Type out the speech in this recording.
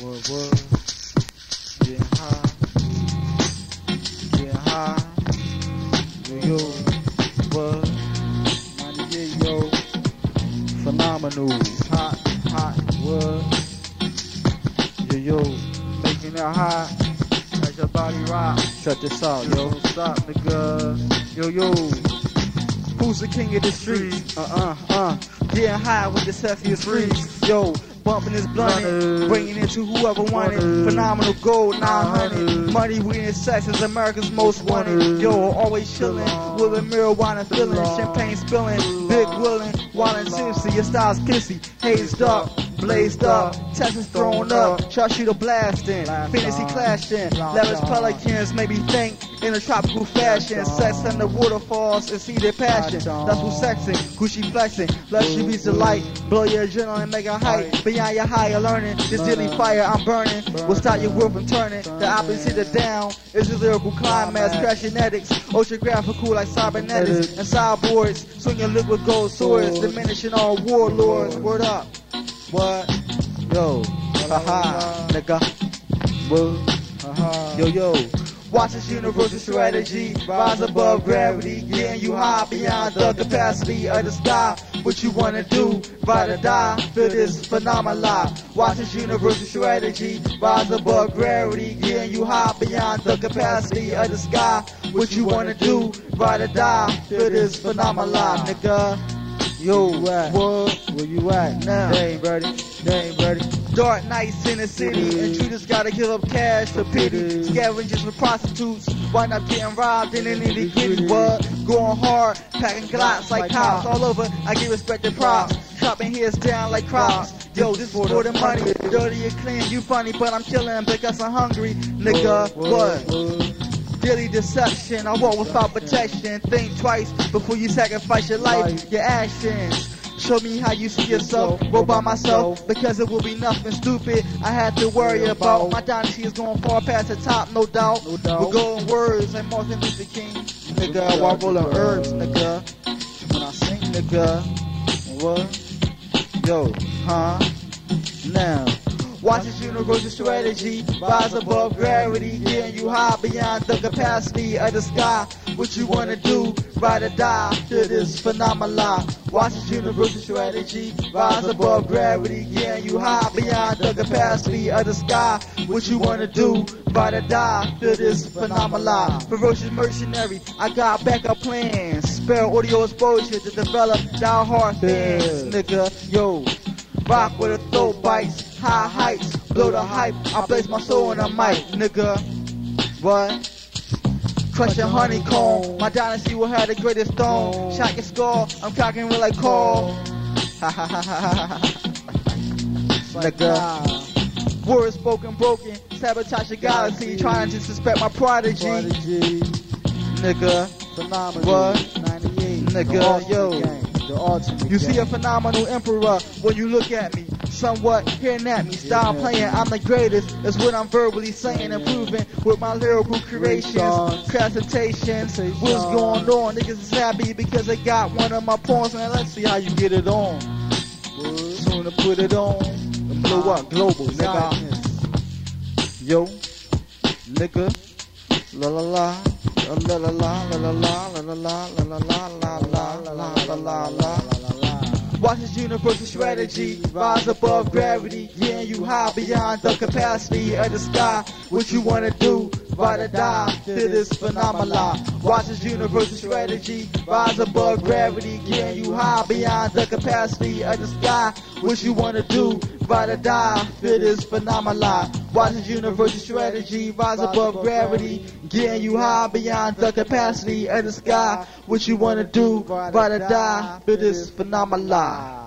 What, what? Getting high. Getting high. Yo, yo. What? 98, yo. Phenomenal. Hot, hot. What? Yo, yo. Making it hot. Let your body rock. Shut this out, yo. Stop, nigga. Yo, yo. Who's the king of the streets? Uh, uh, uh. Getting high with the sexiest freaks. Yo, bumping this blunt, uh-uh. bringing it to whoever wanted. Uh-uh. Phenomenal gold, uh-uh. 900. Money, weed, and sex is America's most wanted. Yo, always chillin' with a marijuana feeling, champagne spilling, big willin', wildin' tipsy. Your style's pissy, hazed up, blazed up, Texas thrown up, sharpshooter blasting, fantasy clashing, lavish pelicans make me think in a tropical fashion. Sex and the waterfalls and see their passion. That's who's sexing, who she flexing, the light, blow your adrenaline, make a height. Beyond your higher learning, this daily fire I'm burning. Will stop your world from turning. The opposite of down is a lyrical climax, crash genetics, oceanographical like cybernetics, and cyborgs swinging liquid gold swords, diminishing all warlords. Word up. What? Yo. Haha. Nigga. What? Yo, yo. Watch this universal strategy, rise above gravity, getting you high beyond the capacity of the sky. What you wanna do, ride or die, feel this phenomenon. Watch this universal strategy, rise above gravity, getting you high beyond the capacity of the sky. What you wanna do, ride or die, feel this phenomenon, nigga. Yo, what? Where you at now? Ready. They ain't ready. Dark nights in the city, and intruders gotta give up cash for pity. Scavengers with prostitutes, why not getting robbed in the nitty gritty. What? Going hard, packing glocks like cops all over. I give respect and props. Chopping heads down like crops. Yo, this is for the money. Dirty and clean, you funny, but I'm killing because I'm hungry. Nigga, what? Daily deception, I walk without protection. Think twice before you sacrifice your life, your actions. Show me how you see yourself, roll by myself, because it will be nothing stupid I had to worry about. My dynasty is going far past the top, no doubt. We're going words like Martin Luther King, nigga, while rolling herbs, nigga. When I sing, nigga, what? Yo, huh? Now. Watch this universal strategy, rise above gravity, getting you high beyond the capacity of the sky. What you wanna do, ride or die to this phenomenon. Watch this universal strategy, rise above gravity, getting you high beyond the capacity of the sky. What you wanna do, ride or die to this phenomenon. Ferocious mercenary, I got backup plans. Spare audio exposure to develop die hard fans, nigga. Yo, rock with a throat bites, high heights, blow the hype. I place my soul in a mic, nigga. What? Crushing honeycomb, my dynasty will have the greatest throne. Shot your skull, I'm cocking real like Cole. Ha ha ha ha ha Nigga. Words spoken broken, sabotage your galaxy, trying to suspect my prodigy. Nigga. Phenomenal. What? 98. Nigga, yo. The You see a phenomenal emperor when you look at me. Somewhat hearing at me, style playing, I'm the greatest. That's what I'm verbally saying, improving with my lyrical creations, presentations. What's going on? Niggas is happy because they got one of my poems, man. Let's see how you get it on. Soon to put it on and blow up global, nigga. Yo, nigga. La la la. La la la la la la la la la la la la la la la la la la. Watch this universal strategy, rise above gravity, Yeah, you high beyond the capacity of the sky. What you wanna do, ride or die, to this phenomenon. Watch this universal strategy, rise above gravity, getting you high beyond the capacity of the sky. What you wanna do, ride or die, to this phenomenon. Watch this universal strategy, rise above gravity, getting you high beyond the capacity of the sky. What you wanna do, ride or die, to this phenomenon.